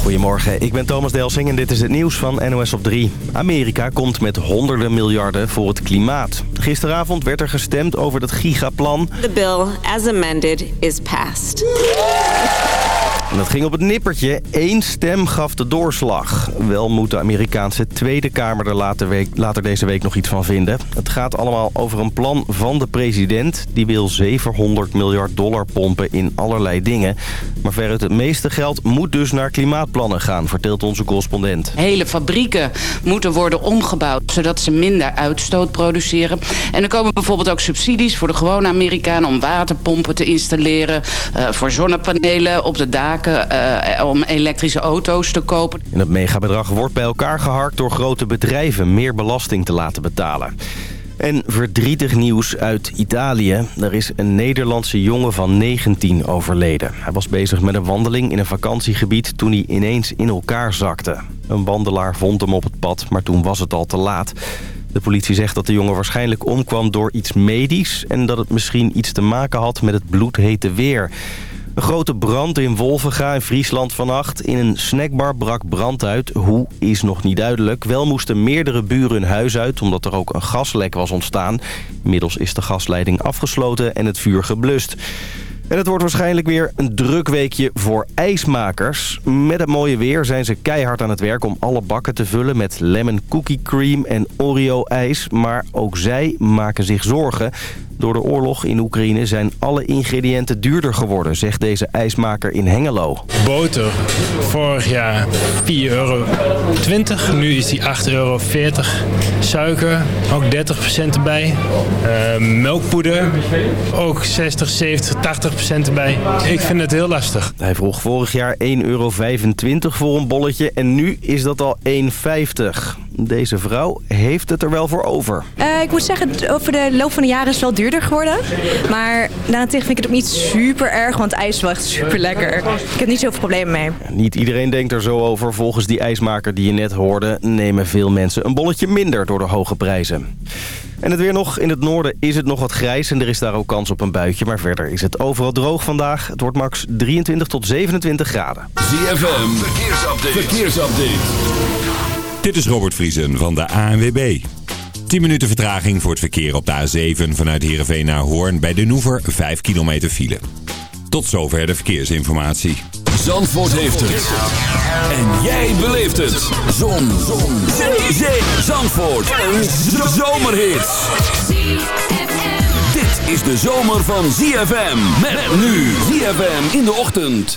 Goedemorgen, ik ben Thomas Delsing en dit is het nieuws van NOS op 3. Amerika komt met honderden miljarden voor het klimaat. Gisteravond werd er gestemd over het gigaplan. The bill, as amended, is passed. En dat ging op het nippertje. Eén stem gaf de doorslag. Wel moet de Amerikaanse Tweede Kamer er later, week, later deze week nog iets van vinden. Het gaat allemaal over een plan van de president. Die wil 700 miljard dollar pompen in allerlei dingen. Maar veruit het meeste geld moet dus naar klimaatplannen gaan, vertelt onze correspondent. Hele fabrieken moeten worden omgebouwd, zodat ze minder uitstoot produceren. En er komen bijvoorbeeld ook subsidies voor de gewone Amerikanen... om waterpompen te installeren, uh, voor zonnepanelen op de daken uh, om elektrische auto's te kopen. En het megabedrag wordt bij elkaar geharkt door grote bedrijven meer belasting te laten betalen. En verdrietig nieuws uit Italië. Er is een Nederlandse jongen van 19 overleden. Hij was bezig met een wandeling in een vakantiegebied toen hij ineens in elkaar zakte. Een wandelaar vond hem op het pad, maar toen was het al te laat. De politie zegt dat de jongen waarschijnlijk omkwam door iets medisch... en dat het misschien iets te maken had met het bloedhete weer... Een grote brand in Wolvenga in Friesland vannacht. In een snackbar brak brand uit. Hoe is nog niet duidelijk. Wel moesten meerdere buren hun huis uit omdat er ook een gaslek was ontstaan. Inmiddels is de gasleiding afgesloten en het vuur geblust. En het wordt waarschijnlijk weer een druk weekje voor ijsmakers. Met het mooie weer zijn ze keihard aan het werk om alle bakken te vullen met lemon cookie cream en Oreo ijs. Maar ook zij maken zich zorgen. Door de oorlog in Oekraïne zijn alle ingrediënten duurder geworden, zegt deze ijsmaker in Hengelo. Boter, vorig jaar 4,20 euro. Nu is die 8,40 euro. Suiker, ook 30% erbij. Uh, melkpoeder, ook 60, 70, 80% erbij. Ik vind het heel lastig. Hij vroeg vorig jaar 1,25 euro voor een bolletje en nu is dat al 1,50. Deze vrouw heeft het er wel voor over. Uh, ik moet zeggen, over de loop van de jaren is het wel duurder geworden. Maar daarentegen vind ik het ook niet super erg, want ijs is wel echt super lekker. Ik heb niet zoveel problemen mee. Niet iedereen denkt er zo over. Volgens die ijsmaker die je net hoorde... nemen veel mensen een bolletje minder door de hoge prijzen. En het weer nog. In het noorden is het nog wat grijs en er is daar ook kans op een buitje. Maar verder is het overal droog vandaag. Het wordt max 23 tot 27 graden. ZFM, verkeersupdate. verkeersupdate. Dit is Robert Vriesen van de ANWB. 10 minuten vertraging voor het verkeer op de A7 vanuit Heerenveen naar Hoorn. Bij de Noever 5 kilometer file. Tot zover de verkeersinformatie. Zandvoort heeft het. En jij beleeft het. Zon. Zon. Zee. Zee. Zandvoort. Een zomerhit. Dit is de zomer van ZFM. Met nu ZFM in de ochtend.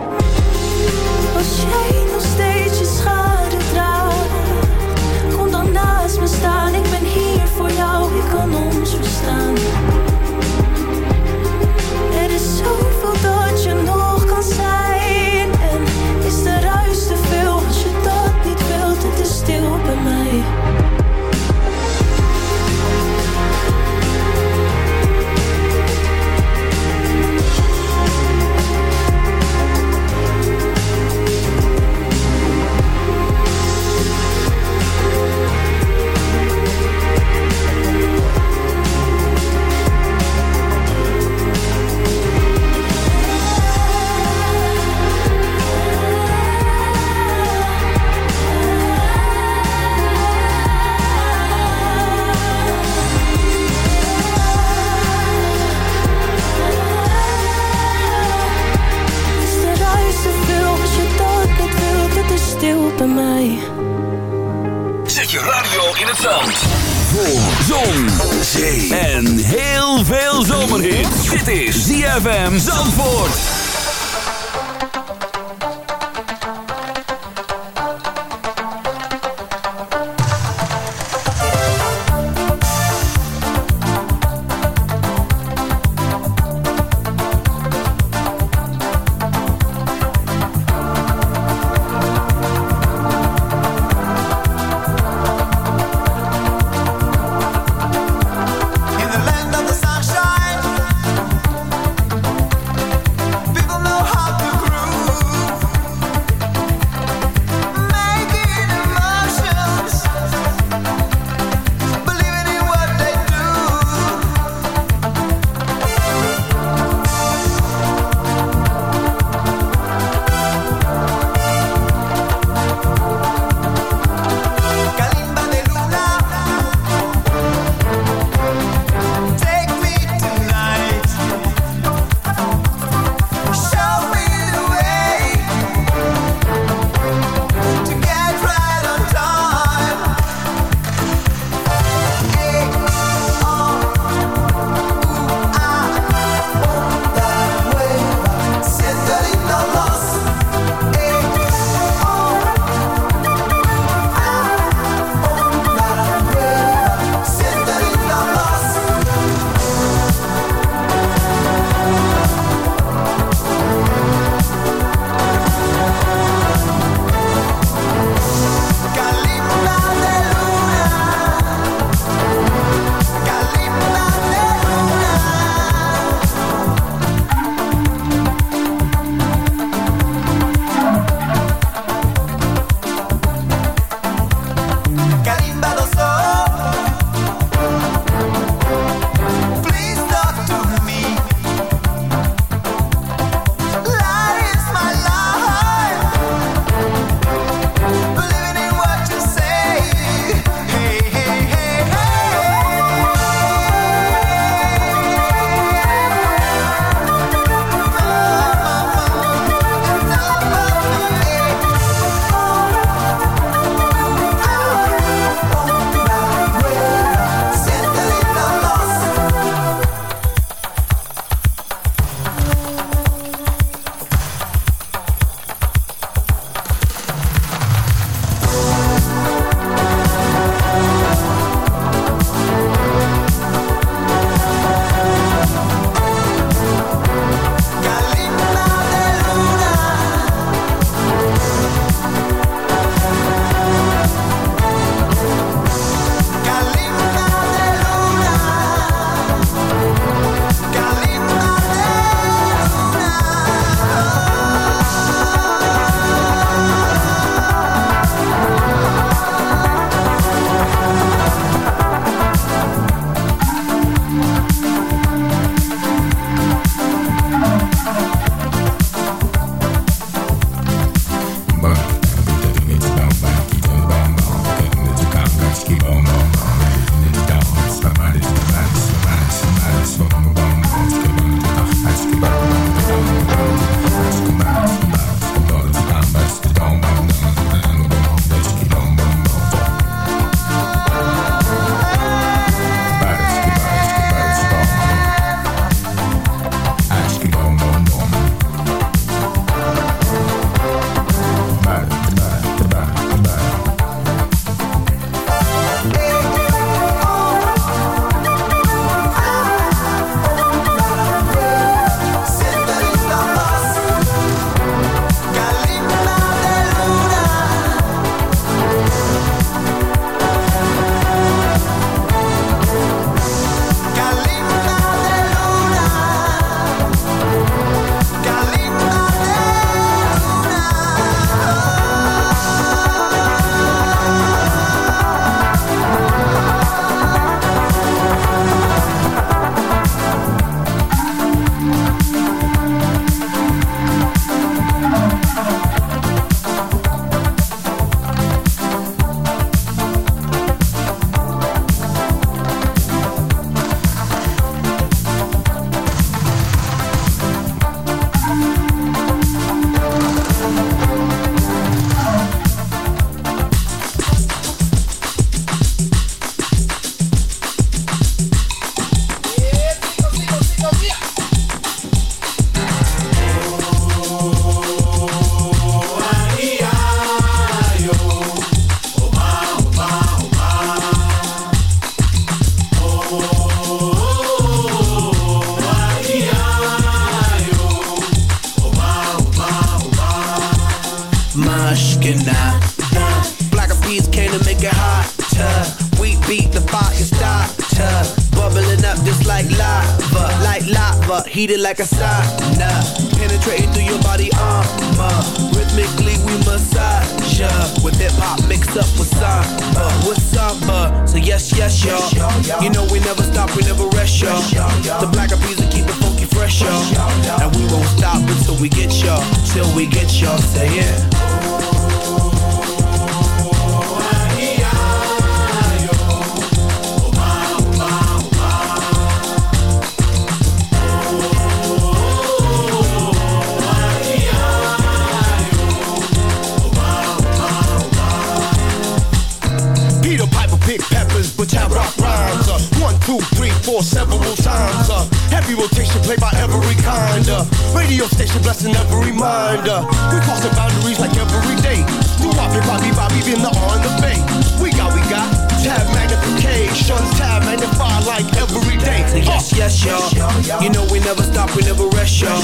So yes, yes, y'all. You know we never stop, we never rest, y'all.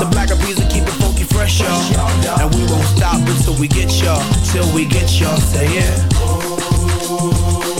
The black of will keep it funky fresh, y'all. And we won't stop until we get y'all, till we get y'all. Say yeah.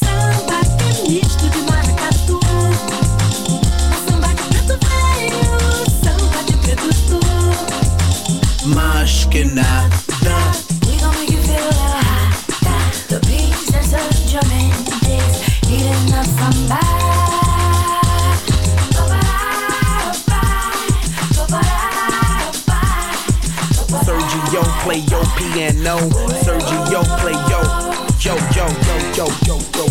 piano. Sergio, play yo, yo, yo, yo, yo, yo, yo.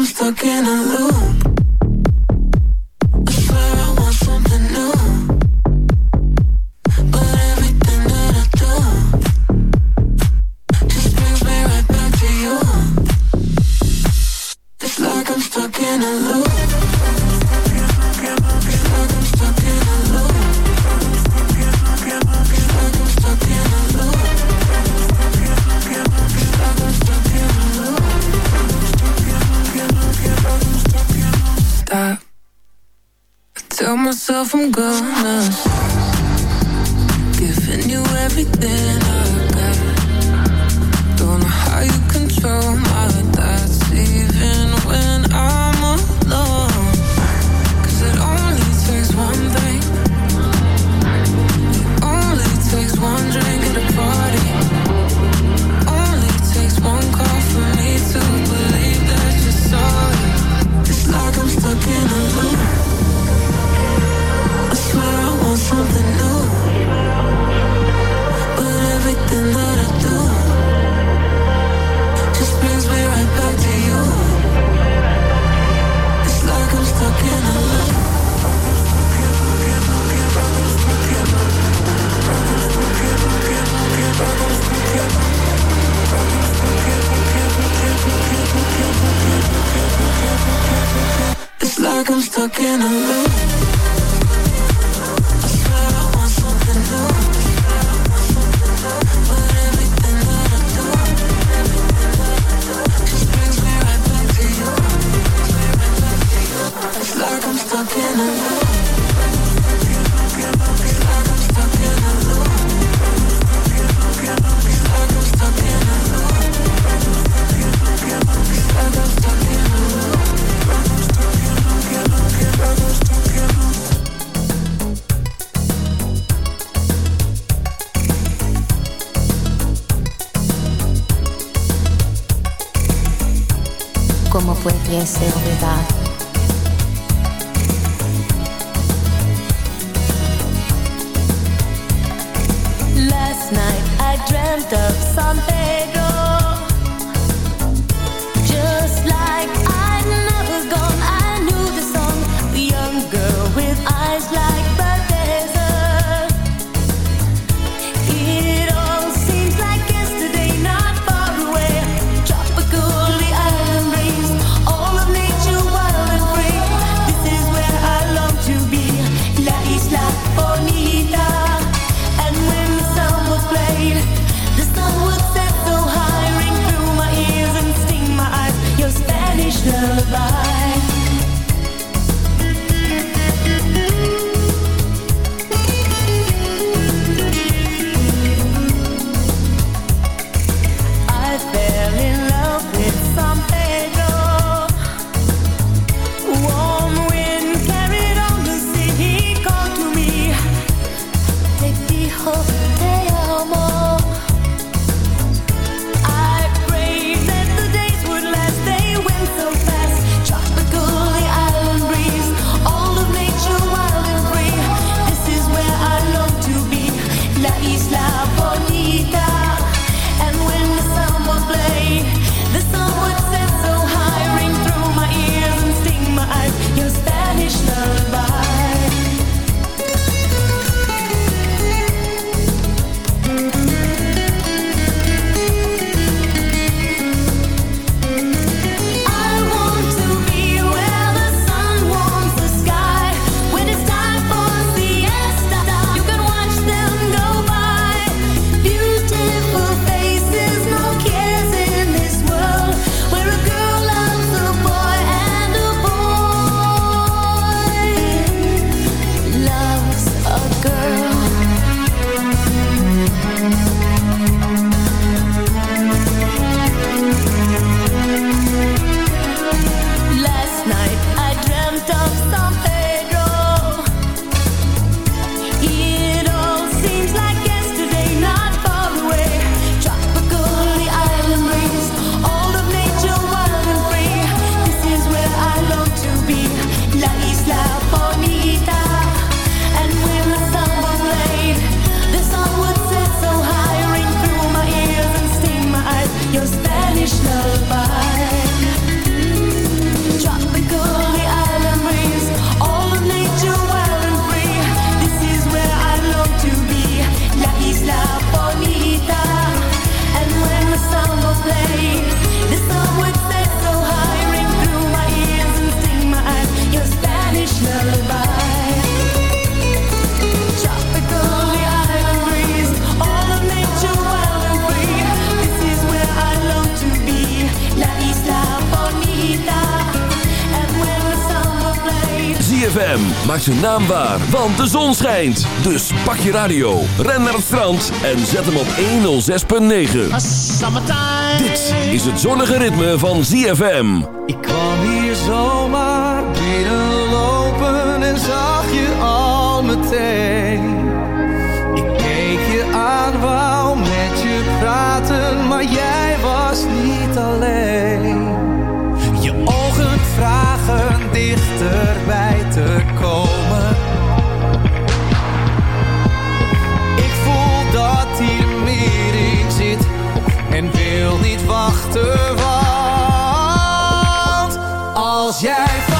I'm stuck in a loop. everything. deseo. zijn naam waar, want de zon schijnt. Dus pak je radio, ren naar het strand en zet hem op 106.9. Dit is het zonnige ritme van ZFM. Ik kwam hier zomaar binnenlopen en zag je al meteen. Ik keek je aan, wou met je praten, maar jij was niet alleen. Je ogen vragen dichter achterwand. Als jij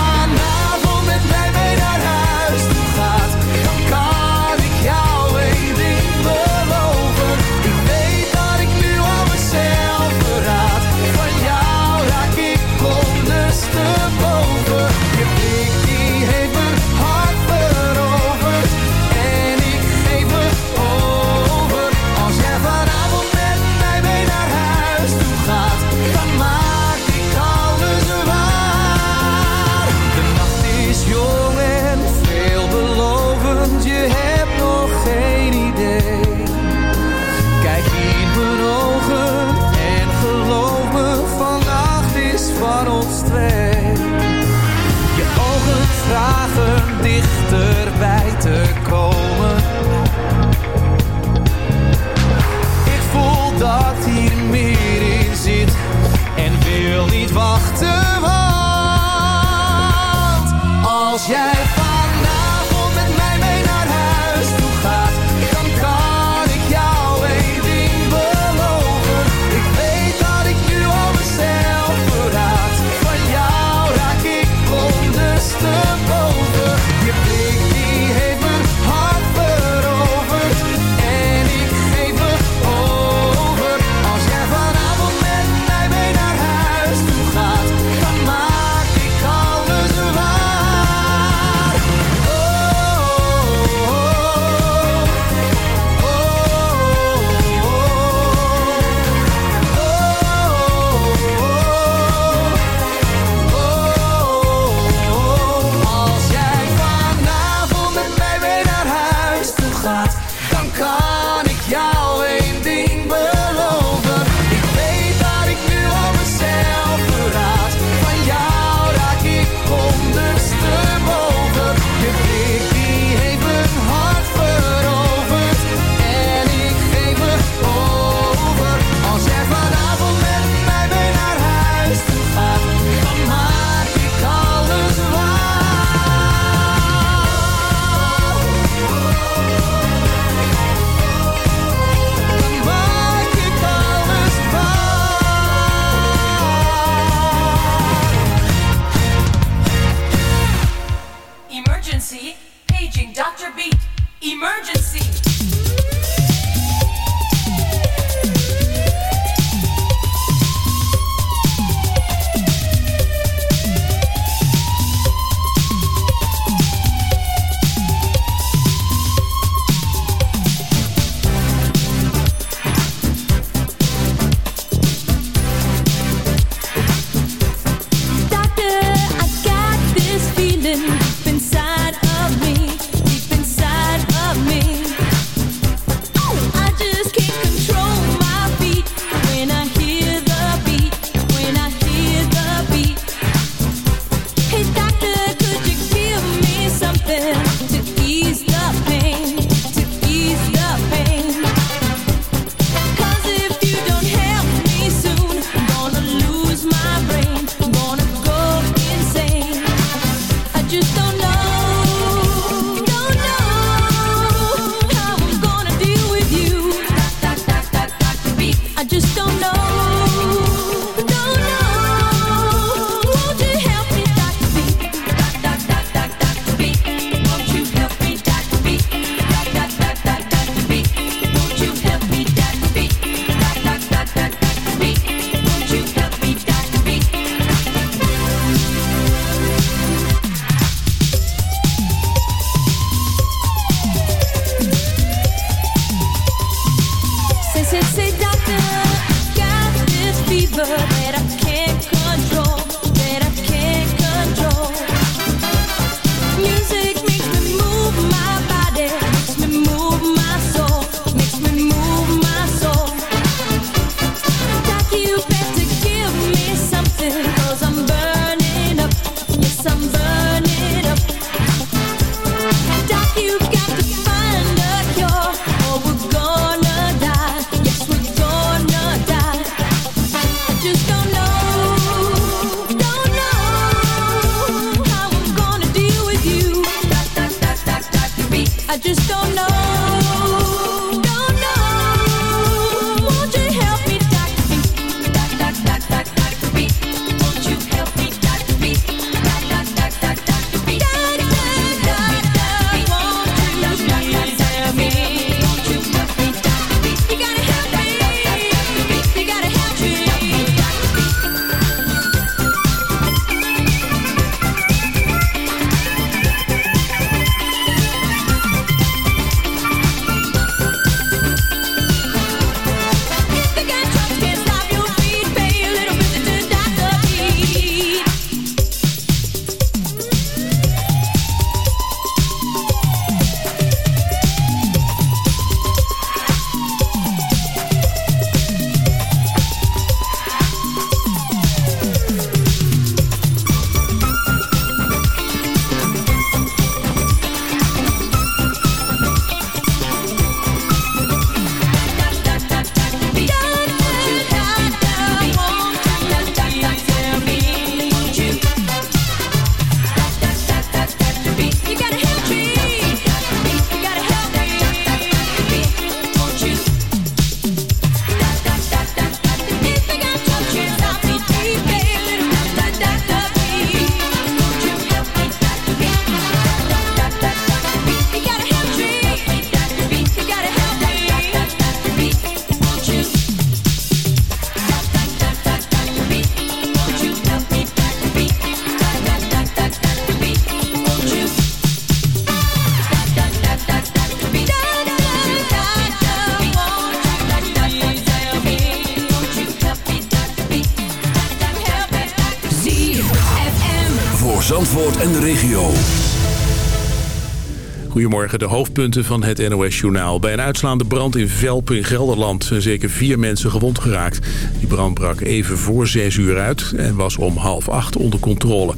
Goedemorgen, de hoofdpunten van het NOS-journaal. Bij een uitslaande brand in Velpen in Gelderland zijn zeker vier mensen gewond geraakt. Die brand brak even voor zes uur uit en was om half acht onder controle.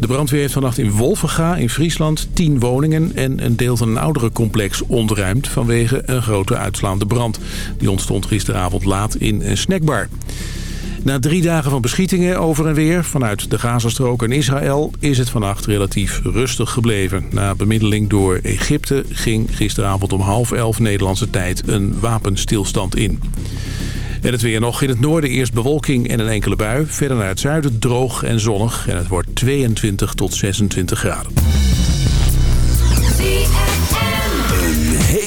De brandweer heeft vannacht in Wolvenga in Friesland tien woningen... en een deel van een oudere complex ontruimd vanwege een grote uitslaande brand. Die ontstond gisteravond laat in een snackbar. Na drie dagen van beschietingen over en weer vanuit de Gazastrook en Israël is het vannacht relatief rustig gebleven. Na bemiddeling door Egypte ging gisteravond om half elf Nederlandse tijd een wapenstilstand in. En het weer nog in het noorden eerst bewolking en een enkele bui. Verder naar het zuiden droog en zonnig en het wordt 22 tot 26 graden.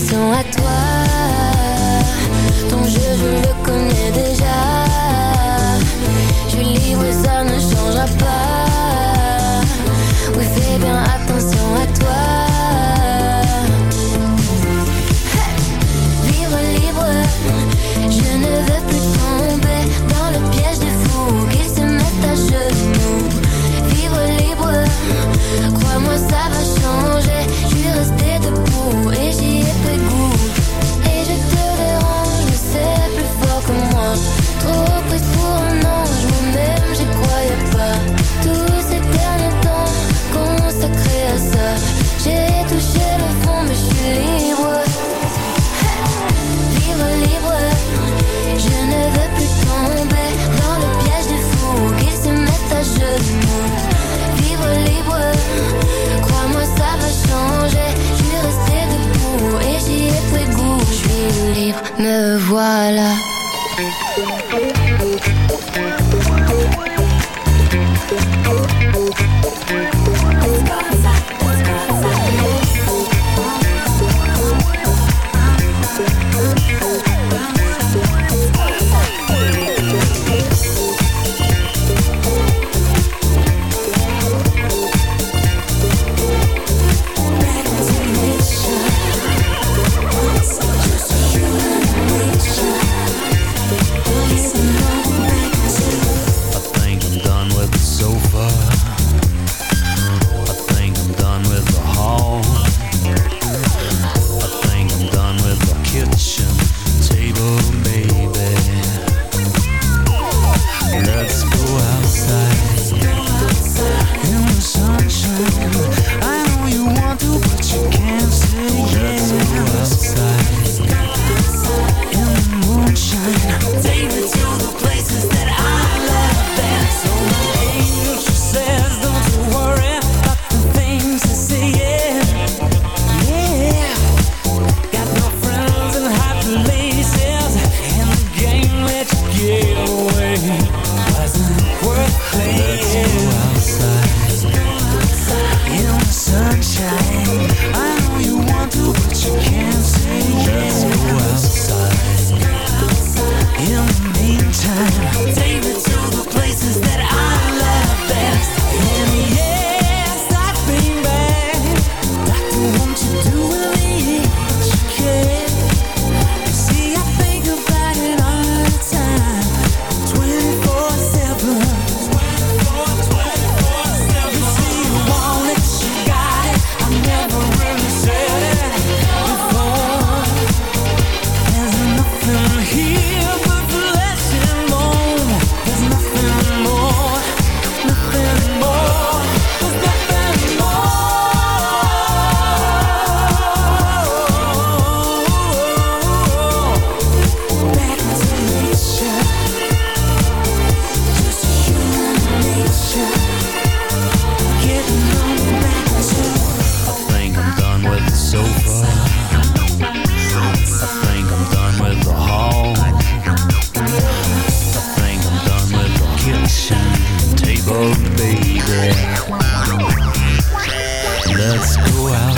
temps à me voilà. Let's go out.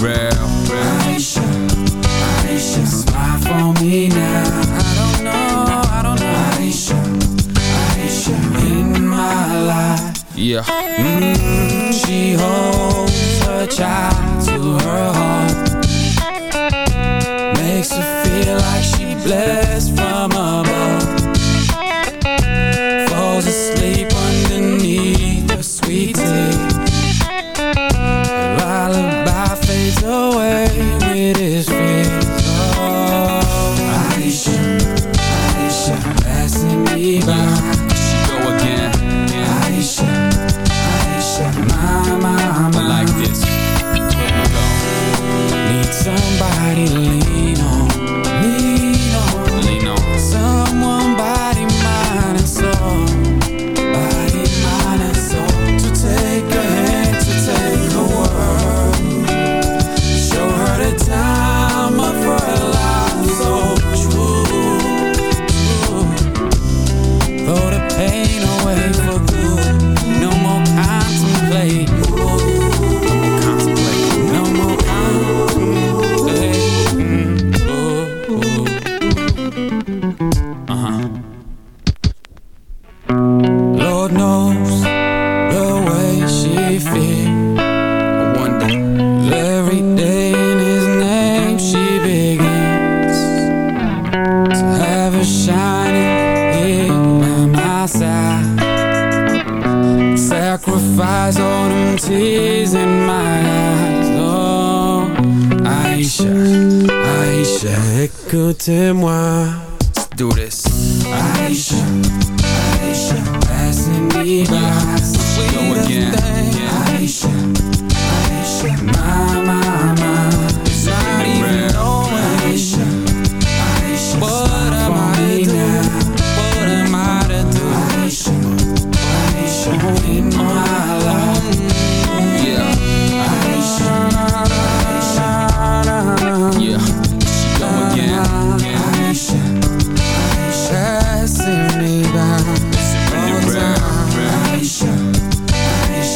Real? Aisha, Aisha, smile for me now. I don't know, I don't know. Aisha, Aisha, in my life. Yeah. Mm, she holds her child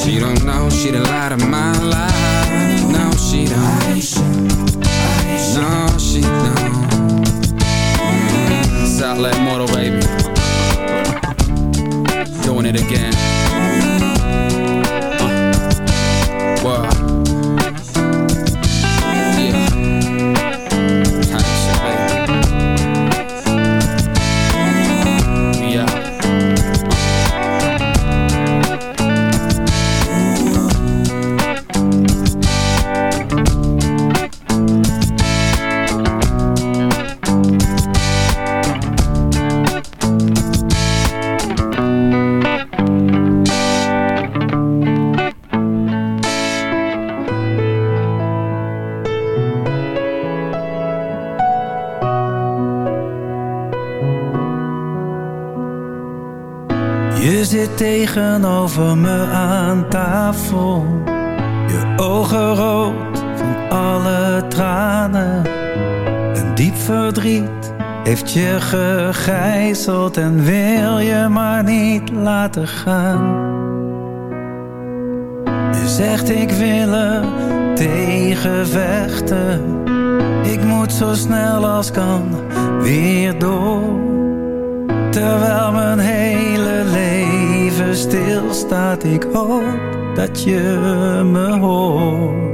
she don't know she the light of my life. No, she don't. No, she don't. Southland Motor, baby. Doing it again. Tegenover me aan tafel. Je ogen rood van alle tranen. Een diep verdriet heeft je gegijzeld en wil je maar niet laten gaan. Je zegt ik wil er tegen vechten. Ik moet zo snel als kan weer door. Terwijl mijn hele stil staat, ik hoop dat je me hoort.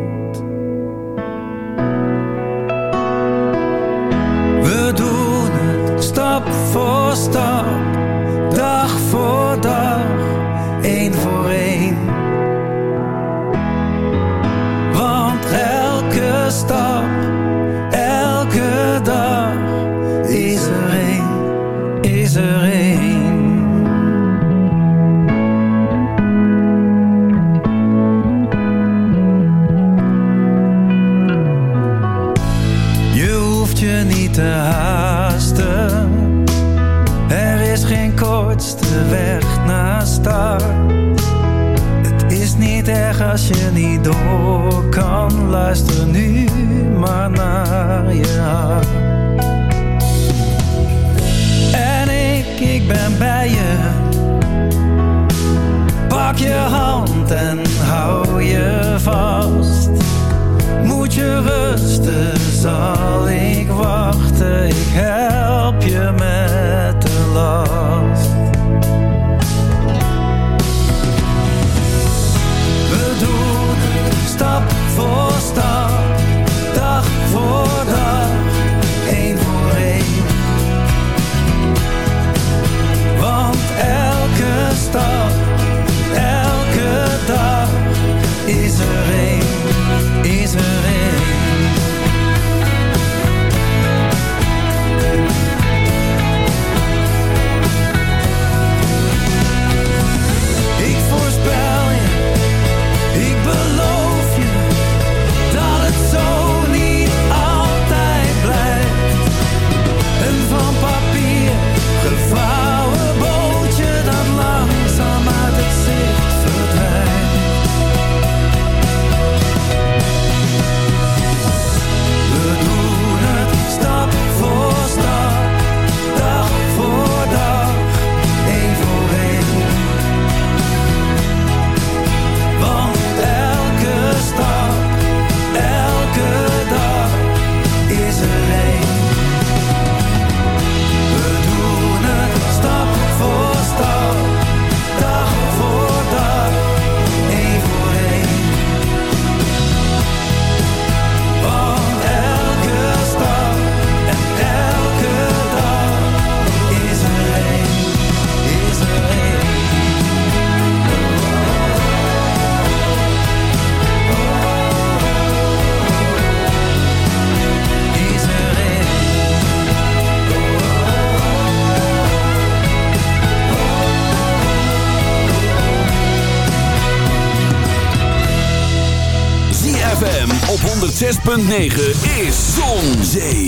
9 is Zon, Zee,